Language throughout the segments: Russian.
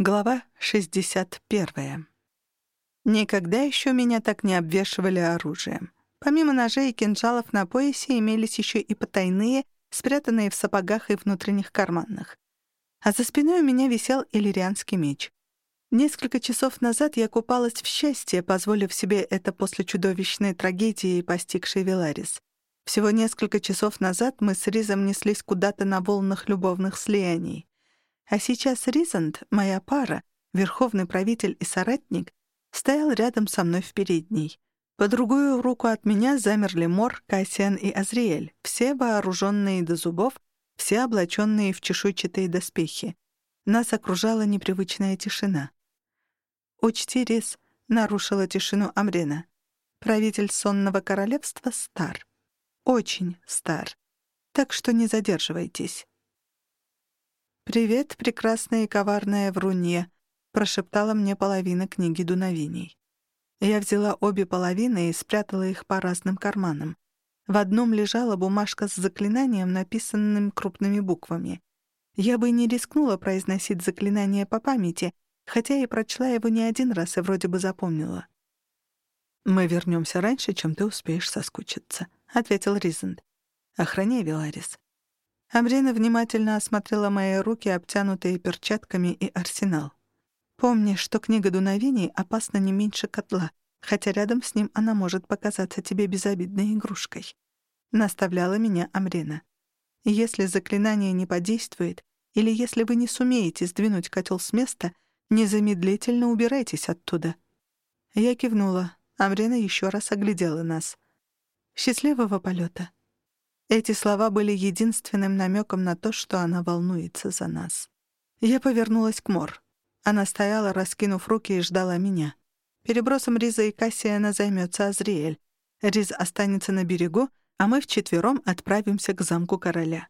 Глава 61. Никогда еще меня так не обвешивали оружием. Помимо ножей и кинжалов на поясе имелись еще и потайные, спрятанные в сапогах и внутренних карманах. А за спиной у меня висел иллирианский меч. Несколько часов назад я купалась в счастье, позволив себе это после чудовищной трагедии, постигшей Веларис. Всего несколько часов назад мы с Ризом неслись куда-то на волнах любовных слияний. А сейчас Ризанд, моя пара, верховный правитель и соратник, стоял рядом со мной в передней. По другую руку от меня замерли Мор, Кассиан и Азриэль, все вооруженные до зубов, все облаченные в чешуйчатые доспехи. Нас окружала непривычная тишина. «Учти, Риз», — нарушила тишину Амрена. «Правитель сонного королевства стар. Очень стар. Так что не задерживайтесь». «Привет, прекрасная и коварная врунья», — прошептала мне половина книги дуновений. Я взяла обе половины и спрятала их по разным карманам. В одном лежала бумажка с заклинанием, написанным крупными буквами. Я бы не рискнула произносить заклинание по памяти, хотя и прочла его не один раз и вроде бы запомнила. «Мы вернемся раньше, чем ты успеешь соскучиться», — ответил Ризент. «Охраняй, Веларис. Амрина внимательно осмотрела мои руки, обтянутые перчатками, и арсенал. «Помни, что книга дуновений опасна не меньше котла, хотя рядом с ним она может показаться тебе безобидной игрушкой», — наставляла меня Амрина. «Если заклинание не подействует, или если вы не сумеете сдвинуть котел с места, незамедлительно убирайтесь оттуда». Я кивнула. Амрина еще раз оглядела нас. «Счастливого полета. Эти слова были единственным намеком на то, что она волнуется за нас. Я повернулась к Мор. Она стояла, раскинув руки, и ждала меня. Перебросом Риза и Кассиана займется Азриэль. Риз останется на берегу, а мы вчетвером отправимся к замку короля.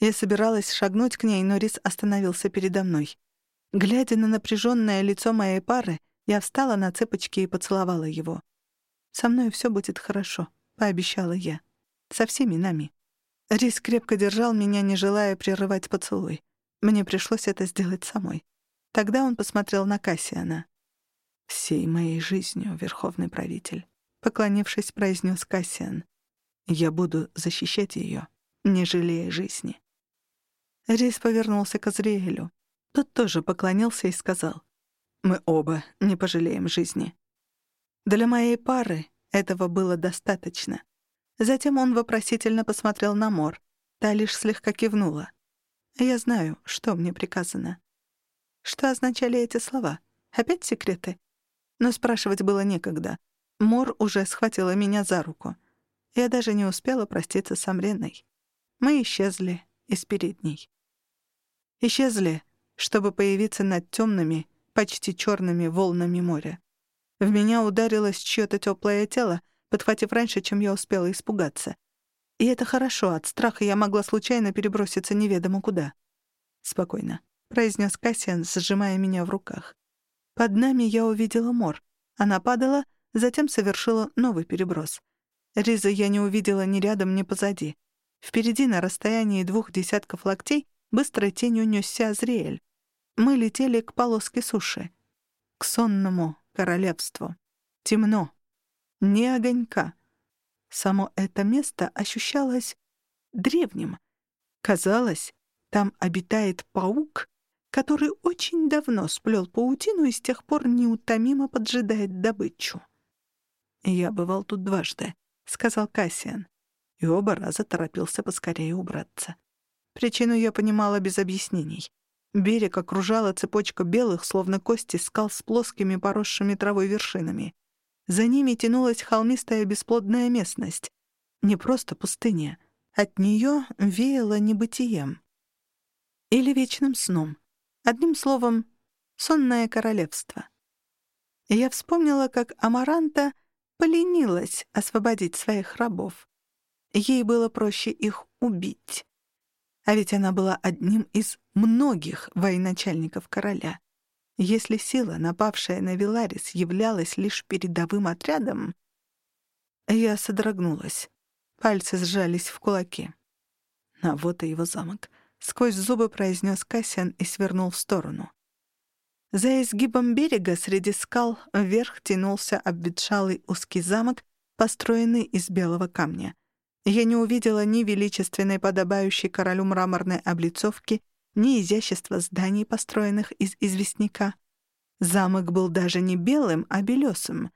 Я собиралась шагнуть к ней, но Риз остановился передо мной. Глядя на напряженное лицо моей пары, я встала на цепочки и поцеловала его. «Со мной все будет хорошо», — пообещала я. Со всеми нами. Рис крепко держал меня, не желая прерывать поцелуй. Мне пришлось это сделать самой. Тогда он посмотрел на Кассиана. «Всей моей жизнью, верховный правитель», — поклонившись, произнес Кассиан. «Я буду защищать ее, не жалея жизни». Рис повернулся к Азриэлю. Тот тоже поклонился и сказал. «Мы оба не пожалеем жизни». Для моей пары этого было достаточно. Затем он вопросительно посмотрел на Мор. Та лишь слегка кивнула. «Я знаю, что мне приказано». Что означали эти слова? Опять секреты? Но спрашивать было некогда. Мор уже схватила меня за руку. Я даже не успела проститься с Амреной. Мы исчезли из передней. Исчезли, чтобы появиться над темными, почти черными волнами моря. В меня ударилось чьё-то теплое тело, подхватив раньше, чем я успела испугаться. И это хорошо, от страха я могла случайно переброситься неведомо куда. «Спокойно», — произнес Кассиан, сжимая меня в руках. Под нами я увидела мор. Она падала, затем совершила новый переброс. Риза я не увидела ни рядом, ни позади. Впереди, на расстоянии двух десятков локтей, быстрой тенью нёсся Азриэль. Мы летели к полоске суши. К сонному королевству. Темно, ни огонька. Само это место ощущалось древним. Казалось, там обитает паук, который очень давно сплел паутину и с тех пор неутомимо поджидает добычу. «Я бывал тут дважды», — сказал Кассиан, и оба раза торопился поскорее убраться. Причину я понимала без объяснений. Берег окружала цепочка белых, словно кости скал с плоскими поросшими травой вершинами — за ними тянулась холмистая бесплодная местность. Не просто пустыня. От нее веяло небытием. Или вечным сном. Одним словом, сонное королевство. Я вспомнила, как Амаранта поленилась освободить своих рабов. Ей было проще их убить. А ведь она была одним из многих военачальников короля. Если сила, напавшая на Виларис, являлась лишь передовым отрядом, я содрогнулась. Пальцы сжались в кулаки. А вот и его замок. Сквозь зубы произнес Кассиан и свернул в сторону. За изгибом берега среди скал вверх тянулся обветшалый узкий замок, построенный из белого камня. Я не увидела ни величественной, подобающей королю мраморной облицовки, ни изящества зданий, построенных из известняка. Замок был даже не белым, а белесым,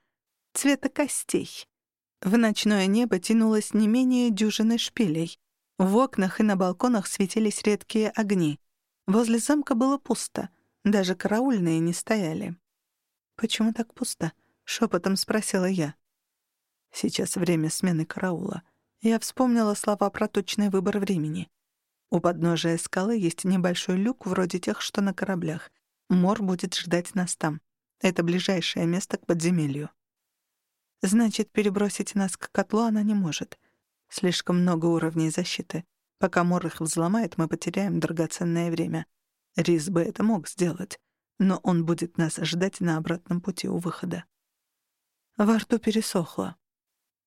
цвета костей. В ночное небо тянулось не менее дюжины шпилей. В окнах и на балконах светились редкие огни. Возле замка было пусто, даже караульные не стояли. «Почему так пусто?» — шепотом спросила я. «Сейчас время смены караула». Я вспомнила слова про точный выбор времени. У подножия скалы есть небольшой люк, вроде тех, что на кораблях. Мор будет ждать нас там. Это ближайшее место к подземелью. Значит, перебросить нас к котлу она не может. Слишком много уровней защиты. Пока Мор их взломает, мы потеряем драгоценное время. Рис бы это мог сделать, но он будет нас ждать на обратном пути у выхода. Во рту пересохло.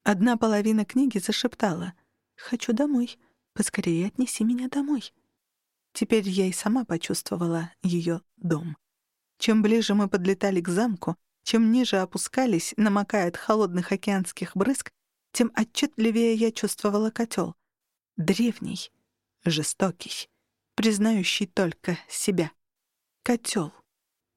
Одна половина книги зашептала «Хочу домой. Поскорее отнеси меня домой». Теперь я и сама почувствовала ее дом. Чем ближе мы подлетали к замку, чем ниже опускались, намокая от холодных океанских брызг, тем отчетливее я чувствовала котел. Древний, жестокий, признающий только себя. Котел.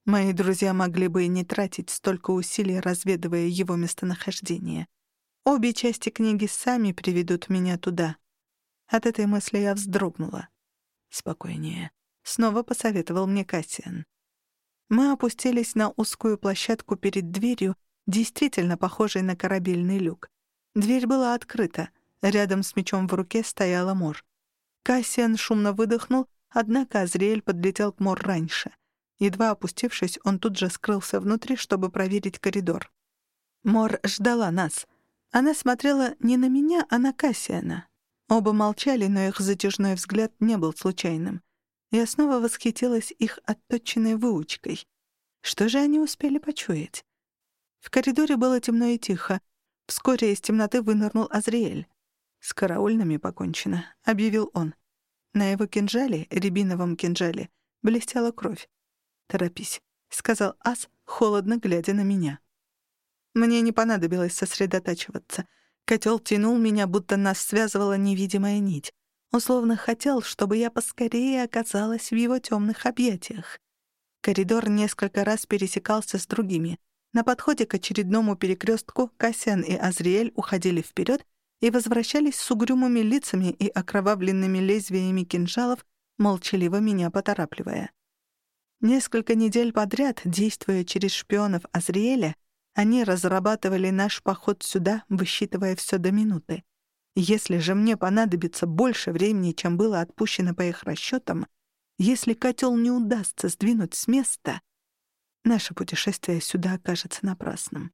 Мои друзья могли бы и не тратить столько усилий, разведывая его местонахождение — Обе части книги сами приведут меня туда. От этой мысли я вздрогнула. «Спокойнее», — снова посоветовал мне Кассиан. Мы опустились на узкую площадку перед дверью, действительно похожей на корабельный люк. Дверь была открыта. Рядом с мечом в руке стояла Мор. Кассиан шумно выдохнул, однако Азриэль подлетел к Мор раньше. Едва опустившись, он тут же скрылся внутри, чтобы проверить коридор. Мор ждала нас — она смотрела не на меня, а на Кассиана. Оба молчали, но их затяжной взгляд не был случайным. Я снова восхитилась их отточенной выучкой. Что же они успели почуять? В коридоре было темно и тихо. Вскоре из темноты вынырнул Азриэль. «С караульными покончено», — объявил он. На его кинжале, рябиновом кинжале, блестела кровь. «Торопись», — сказал Ас, холодно глядя на меня. Мне не понадобилось сосредотачиваться. Котел тянул меня, будто нас связывала невидимая нить. Он словно хотел, чтобы я поскорее оказалась в его темных объятиях. Коридор несколько раз пересекался с другими. На подходе к очередному перекрестку Кассиан и Азриэль уходили вперед и возвращались с угрюмыми лицами и окровавленными лезвиями кинжалов, молчаливо меня поторапливая. Несколько недель подряд, действуя через шпионов Азриэля, они разрабатывали наш поход сюда, высчитывая все до минуты. Если же мне понадобится больше времени, чем было отпущено по их расчетам, если котел не удастся сдвинуть с места, наше путешествие сюда окажется напрасным.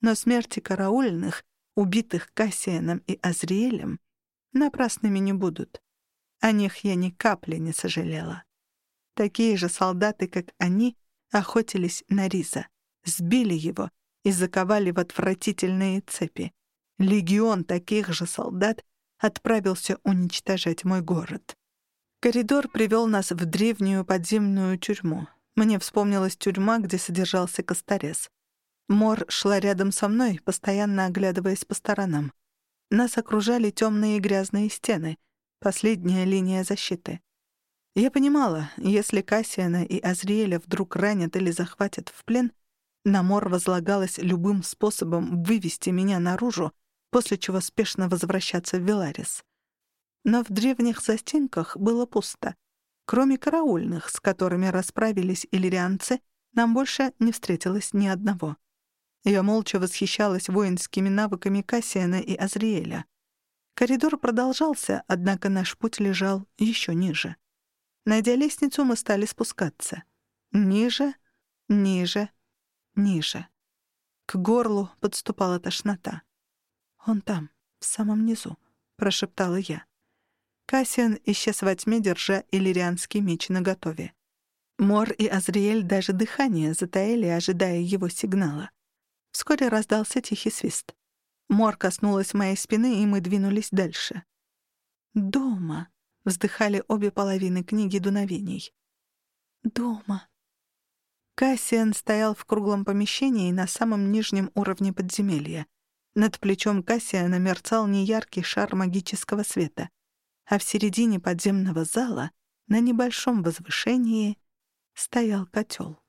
Но смерти караульных, убитых Кассианом и Азриэлем, напрасными не будут. О них я ни капли не сожалела. Такие же солдаты, как они, охотились на Риза, сбили его и заковали в отвратительные цепи. Легион таких же солдат отправился уничтожать мой город. Коридор привел нас в древнюю подземную тюрьму. Мне вспомнилась тюрьма, где содержался Косторез. Мор шла рядом со мной, постоянно оглядываясь по сторонам. Нас окружали темные грязные стены, последняя линия защиты. Я понимала, если Кассиана и Азриэля вдруг ранят или захватят в плен, на Мор возлагалось любым способом вывести меня наружу, после чего спешно возвращаться в Веларис. Но в древних застенках было пусто. Кроме караульных, с которыми расправились иллирианцы, нам больше не встретилось ни одного. Я молча восхищалась воинскими навыками Кассиана и Азриэля. Коридор продолжался, однако наш путь лежал еще ниже. Найдя лестницу, мы стали спускаться. Ниже, ниже, ниже. К горлу подступала тошнота. «Он там, в самом низу», — прошептала я. Кассиан исчез во тьме, держа иллирианский меч наготове. Мор и Азриэль даже дыхание затаили, ожидая его сигнала. Вскоре раздался тихий свист. Мор коснулась моей спины, и мы двинулись дальше. «Дома», — вздыхали обе половины книги дуновений. «Дома», Кассиан стоял в круглом помещении на самом нижнем уровне подземелья. Над плечом Кассиана мерцал неяркий шар магического света, а в середине подземного зала, на небольшом возвышении, стоял котел.